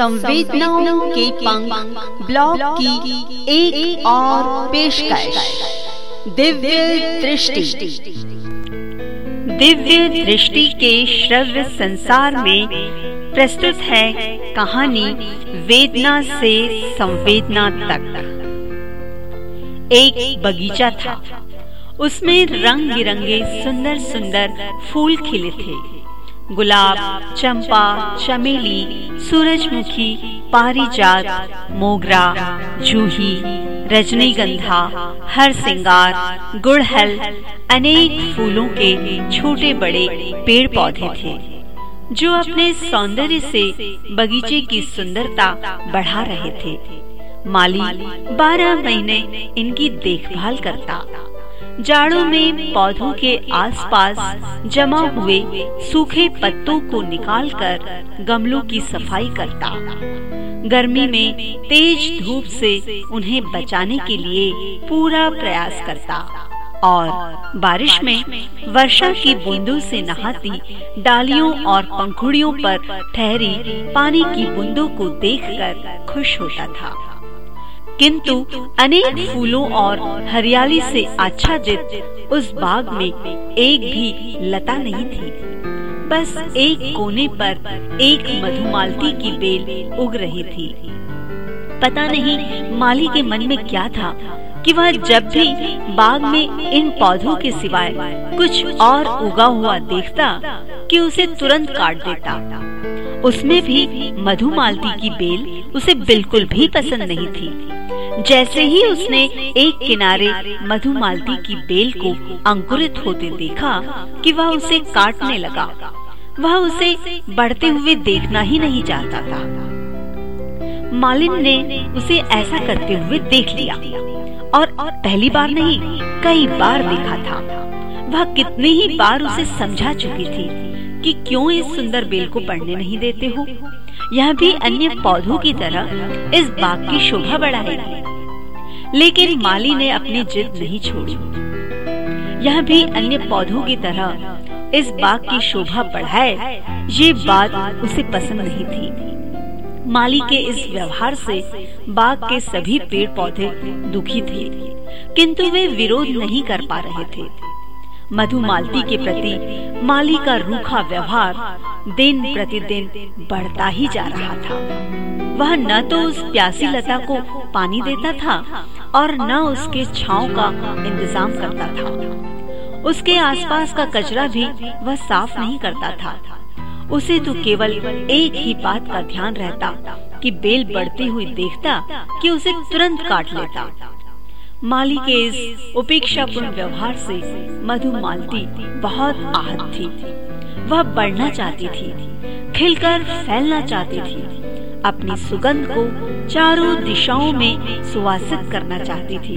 संवेदनाओं के पंख ब्लॉग की एक, एक और पेशकश। दिव्य दृष्टि। दिव्य दृष्टि के श्रव्य संसार में प्रस्तुत है कहानी वेदना से संवेदना तक। एक बगीचा था। उसमें रंग बिरंगे सुंदर सुंदर फूल खिले थे। गुलाब, चंपा, चमेली, सूरजमुखी, पारिजात, मोगरा, जूही, रजनीगंधा हर सिंगार गुड़हल, अनेक फूलों के छोटे बड़े पेड़ पौधे थे, जो अपने सौंदर्य से बगीचे की सुंदरता बढ़ा रहे थे। माली बारह महीने इनकी देखभाल करता जाड़ों में पौधों के आसपास जमा हुए सूखे पत्तों को निकालकर गमलों की सफ़ाई करता। गर्मी में तेज धूप से उन्हें बचाने के लिए पूरा प्रयास करता। और बारिश में वर्षा की बूंदों से नहाती डालियों और पंखुड़ियों पर ठहरी पानी की बूंदों को देखकर खुश होता था। किंतु अनेक फूलों और हरियाली से आच्छादित उस बाग में एक भी लता नहीं थी। बस एक कोने पर एक मधुमालती की बेल उग रही थी। पता नहीं माली के मन में क्या था कि वह जब भी बाग में इन पौधों के सिवाय कुछ और उगा हुआ देखता कि उसे तुरंत काट देता। उसमें भी मधुमालती की बेल उसे बिल्कुल भी पसंद नहीं थी। जैसे ही उसने एक किनारे मधुमालती की बेल को अंकुरित होते देखा कि वह उसे काटने लगा। वह उसे बढ़ते हुए देखना ही नहीं चाहता था। मालिन ने उसे ऐसा करते हुए देख लिया। और पहली बार नहीं कई बार देखा था। वह कितनी ही बार उसे समझा चुकी थी कि क्यों इस सुंदर बेल को बढ़ने नहीं देते हो? यह भी अन्य पौधों की तरह इस बाग की शोभा बढ़ाएगी लेकिन माली ने अपनी जिद नहीं छोड़ी। यह भी अन्य पौधों की तरह इस बाग की शोभा बढ़ाए, ये बात उसे पसंद नहीं थी। माली के इस व्यवहार से बाग के सभी पेड़ पौधे दुखी थे, किंतु वे विरोध नहीं कर पा रहे थे। मधुमालती के प्रति माली का रूखा व्यवहार दिन प्रतिदिन बढ़ता ही जा रहा था। वह न तो उस प्यासी लता को पानी देता था और न उसके छाव का इंतज़ाम करता था। उसके आसपास का कचरा भी वह साफ़ नहीं करता था। उसे तो केवल एक ही बात का ध्यान रहता, कि बेल बढ़ती हुई देखता कि उसे तुरंत काट लेता। माली के इस उपेक्षापूर्ण व्यवहार से मधु मालती बहुत आहत थी। वह बढ़ना चाहती थी, खिलकर फैलना चाहती थी। अपनी सुगंध को चारों दिशाओं में सुवासित करना चाहती थी।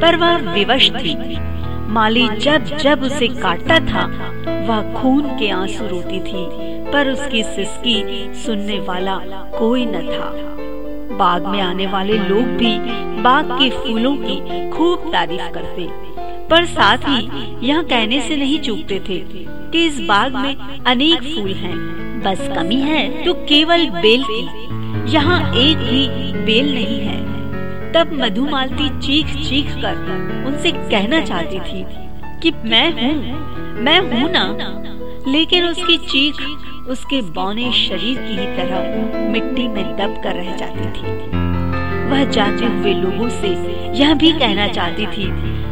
पर वह विवश थी। माली जब जब उसे काटता था, वह खून के आँसू रोती थी, पर उसकी सिसकी सुनने वाला कोई न था। बाग में आने वाले लोग भी बाग के फूलों की खूब तारीफ़ करते, पर साथ ही यह कहने से नहीं चूकते थे कि इस बाग में अनेक फूल हैं। बस कमी है तो केवल बेल की। यहाँ एक भी बेल नहीं है। तब मधुमालती चीख चीख कर उनसे कहना चाहती थी कि मैं हूँ मैं हूँ ना। लेकिन उसकी चीख उसके बौने शरीर की ही तरह मिट्टी में दब कर रह जाती थी। वह जाते हुए लोगों से यह भी कहना चाहती थी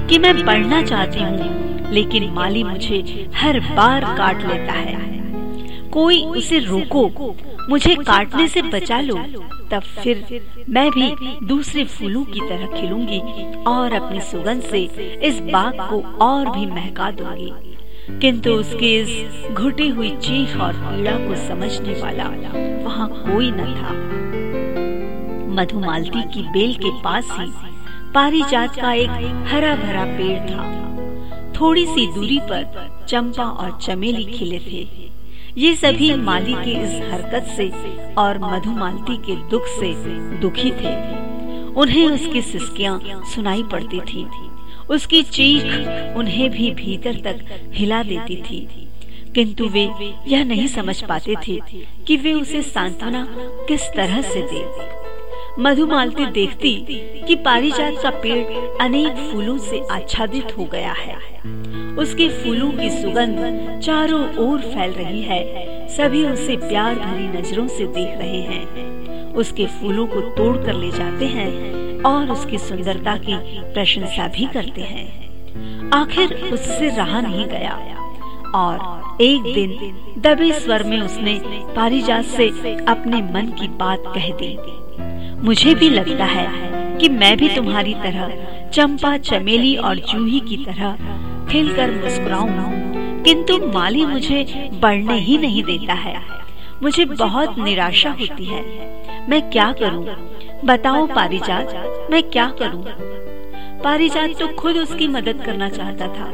कि मैं पढ़ना चाहती हूँ, लेकिन माली मुझे हर बार काट लेता है। कोई उसे रोको। मुझे काटने से बचा लो। तब फिर मैं भी दूसरे फूलों की तरह खिलूँगी और अपनी सुगंध से इस बाग को और भी महका दूँगी। किंतु उसके इस घुटी हुई चीख और पीड़ा को समझने वाला वहाँ कोई न था। मधुमालती की बेल के पास ही पारिजात का एक हरा भरा पेड़ था। थोड़ी सी दूरी पर चंपा और चमेली खिले थे। ये सभी माली की इस हरकत से और मधुमालती के दुख से दुखी थे। उन्हें उसकी सिस्कियाँ सुनाई पड़ती थी। उसकी चीख उन्हें भी भीतर तक हिला देती थी। किंतु वे यह नहीं समझ पाते थे कि वे उसे सांत्वना किस तरह से दे। मधुमालती देखती कि पारिजात का पेड़ अनेक फूलों से आच्छादित हो गया है। उसके फूलों की सुगंध चारों ओर फैल रही है। सभी उसे प्यार भरी नज़रों से देख रहे हैं। उसके फूलों को तोड़ कर ले जाते हैं और उसकी सुंदरता की प्रशंसा भी करते हैं। आखिर उससे रहा नहीं गया और एक दिन दबे स्वर में उसने पारिजात से अपने मन की बात कह दी। मुझे भी लगता है कि मैं भी तुम्हारी तरह चंपा, चमेली और जूही की तरह खिलकर मुस्कुराऊं। किंतु माली मुझे बढ़ने ही नहीं देता है। मुझे बहुत निराशा होती है। मैं क्या करूँ? बताओ पारिजात, मैं क्या करूँ? पारिजात तो खुद उसकी मदद करना चाहता था,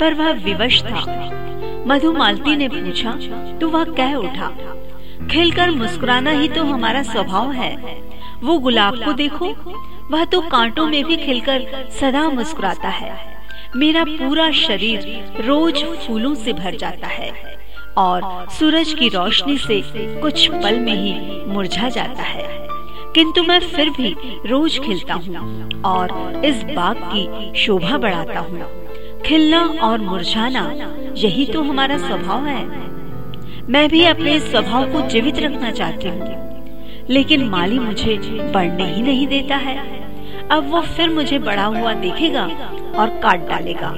पर वह विवश था। मधुमालती ने पूछा तो वह कह उठा? खिलकर मुस्कुराना ही तो हमारा स्वभाव है। वो गुलाब को देखो, वह तो कांटों में भी खिलकर सदा मुस्कुराता है। मेरा पूरा शरीर रोज फूलों से भर जाता है और सूरज की रोशनी से कुछ पल में ही मुरझा जाता है। किंतु मैं फिर भी रोज खिलता हूँ और इस बाग की शोभा बढ़ाता हूँ। खिलना और मुरझाना, यही तो हमारा स्वभाव है। मैं भी अपने स्वभाव को जीवित रखना चाहती हूँ। लेकिन माली मुझे बढ़ने ही नहीं देता है। अब वो फिर मुझे बड़ा हुआ देखेगा और काट डालेगा।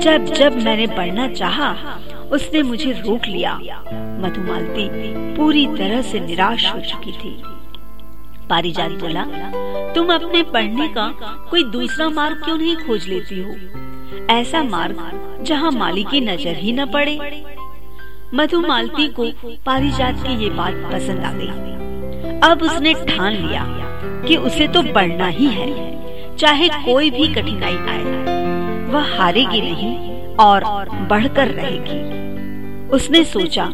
जब जब मैंने बढ़ना चाहा, उसने मुझे रोक लिया। मधुमालती पूरी तरह से निराश हो चुकी थी। पारिजात बोला तुम अपने पढ़ने का कोई दूसरा मार्ग क्यों नहीं खोज लेती हो? ऐसा मार्ग जहाँ माली की नज़र ही न पड़े। मधुमालती को पारिजात की ये बात पसंद आ गई। अब उसने ठान लिया कि उसे तो बढ़ना ही है, चाहे कोई भी कठिनाई आए। वह हारेगी नहीं और बढ़कर रहेगी। उसने सोचा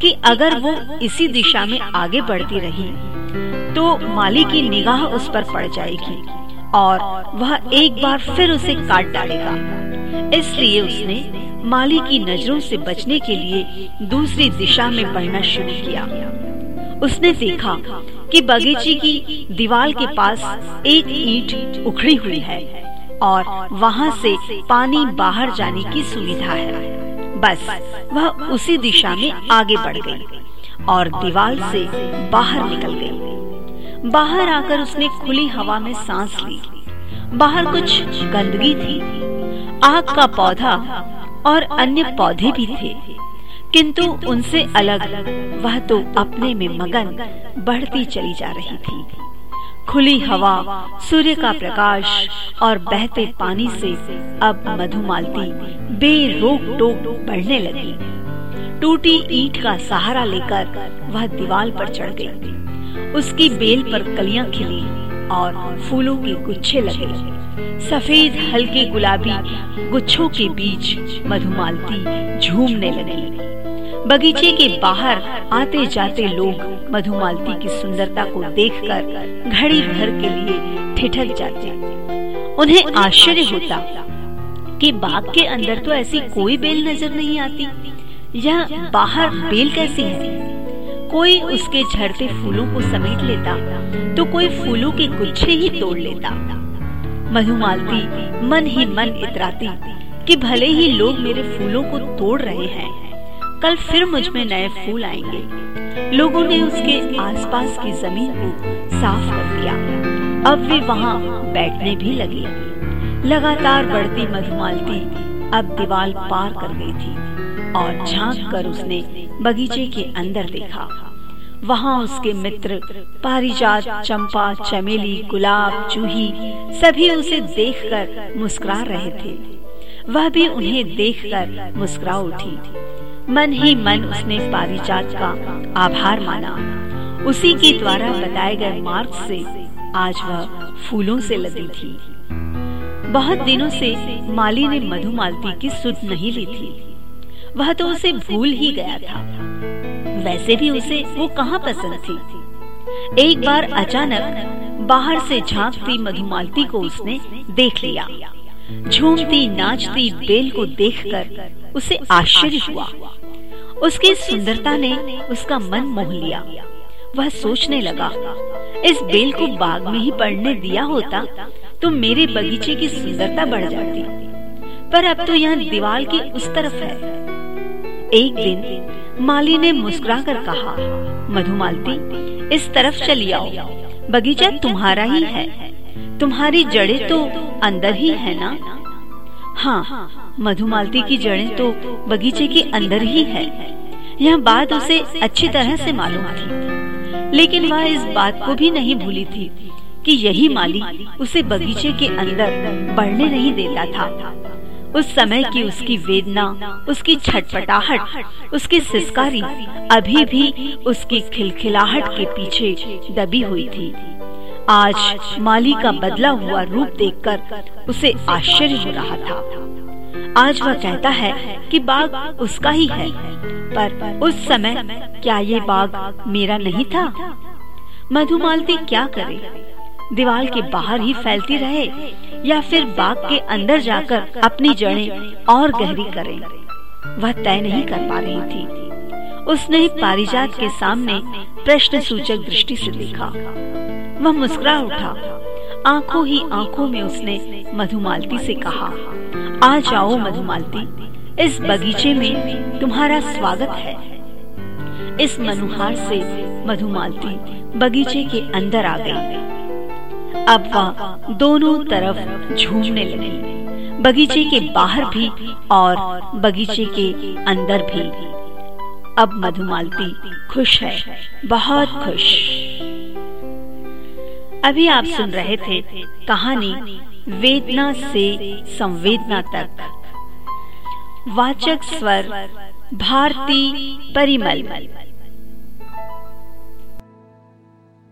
कि अगर वो इसी दिशा में आगे बढ़ती रही तो माली की निगाह उस पर पड़ जाएगी और वह एक बार फिर उसे काट डालेगा। इसलिए उसने माली की नज़रों से बचने के लिए दूसरी दिशा में बढ़ना शुरू किया। उसने देखा कि बगीचे की दीवार के पास एक ईंट उखड़ी हुई है और वहाँ से पानी बाहर जाने की सुविधा है। बस, वह उसी दिशा में आगे बढ़ गई और दीवार से बाहर निकल गई। बाहर आकर उसने खुली हवा में सांस ली। बाहर कुछ गंदगी थी। आग का पौधा और अन्य पौधे भी थे। किंतु उनसे अलग, वह तो अपने में मगन बढ़ती चली जा रही थी। खुली हवा, सूर्य का प्रकाश और बहते पानी से अब मधुमालती बेरोक टोक बढ़ने लगी। टूटी ईट का सहारा लेकर वह दीवार पर चढ़ गई। उसकी बेल पर कलियाँ खिली। और फूलों के गुच्छे लगे। सफ़ेद हल्के गुलाबी गुच्छों के बीच मधुमालती झूमने लगी। बगीचे के बाहर आते जाते लोग मधुमालती की सुंदरता को देखकर घड़ी भर के लिए ठिठक जाते। उन्हें आश्चर्य होता कि बाग के अंदर तो ऐसी कोई बेल नज़र नहीं आती। यह बाहर बेल कैसी है? कोई उसके झड़ते फूलों को समेट लेता तो कोई फूलों के गुच्छे ही तोड़ लेता। मधुमालती मन ही मन इतराती कि भले ही लोग मेरे फूलों को तोड़ रहे हैं, कल फिर मुझमें नए फूल आएँगे। लोगों ने उसके आसपास की ज़मीन को साफ़ कर दिया। अब वे वहाँ बैठने भी लगे। लगातार बढ़ती मधुमालती अब दीवार पार कर गई थी और झाँक कर उसने बगीचे के अंदर देखा। वहाँ उसके मित्र, पारिजात, चंपा, चमेली, गुलाब, चूही, सभी उसे देखकर मुस्कुरा रहे थे। वह भी उन्हें देखकर मुस्कुरा उठी। मन ही मन उसने पारिजात का आभार माना। उसी के द्वारा बताए गए मार्ग से आज वह फूलों से लदी थी। बहुत दिनों से माली ने मधुमालती की सुध नहीं ली थी। वह तो उसे भूल ही गया था। वैसे भी उसे वो कहाँ पसंद थी? एक बार अचानक बाहर से झांकती मधुमालती को उसने देख लिया। झूमती नाचती बेल को देखकर उसे आश्चर्य हुआ। उसकी सुंदरता ने उसका मन मोह लिया। वह सोचने लगा, इस बेल को बाग में ही पड़ने दिया होता तो मेरे बगीचे की सुंदरता बढ़ जाती। पर अब तो यह दीवार की उस तरफ़ है। एक दिन माली ने मुस्कुरा कर कहा, मधुमालती, इस तरफ़ चली आओ। बगीचा तुम्हारा ही है। तुम्हारी जड़ें तो अंदर ही है ना? हाँ मधुमालती की जड़ें तो बगीचे के अंदर ही है। यह बात उसे अच्छी तरह से मालूम थी। लेकिन वह इस बात को भी नहीं भूली थी कि यही माली उसे बगीचे के अंदर बढ़ने नहीं देता था। उस समय की उसकी वेदना उसकी छटपटाहट उसकी सिस्कारी अभी भी उसकी खिलखिलाहट के पीछे दबी हुई थी। आज माली का बदला हुआ रूप देखकर उसे आश्चर्य हो रहा था। आज वह कहता है कि बाग उसका ही है पर उस समय क्या ये बाग मेरा नहीं था? मधुमालती क्या करे? दीवार के बाहर ही फैलती रहे। या फिर बाग के अंदर जाकर अपनी जड़ें और गहरी करे। वह तय नहीं कर पा रही थी। उसने पारिजात के सामने प्रश्न सूचक दृष्टि से देखा। वह मुस्कुरा उठा। आँखों ही आँखों में उसने मधुमालती से कहा, आ जाओ मधुमालती, इस बगीचे में तुम्हारा स्वागत है। इस मनुहार से मधुमालती बगीचे के अंदर आ गई। अब वह दोनों तरफ़ झूमने लगी। बगीचे के बाहर भी और बगीचे के अंदर भी। अब मधुमालती खुश है, बहुत खुश। अभी आप सुन रहे थे कहानी वेदना से संवेदना तक। वाचक स्वर भारती परिमल।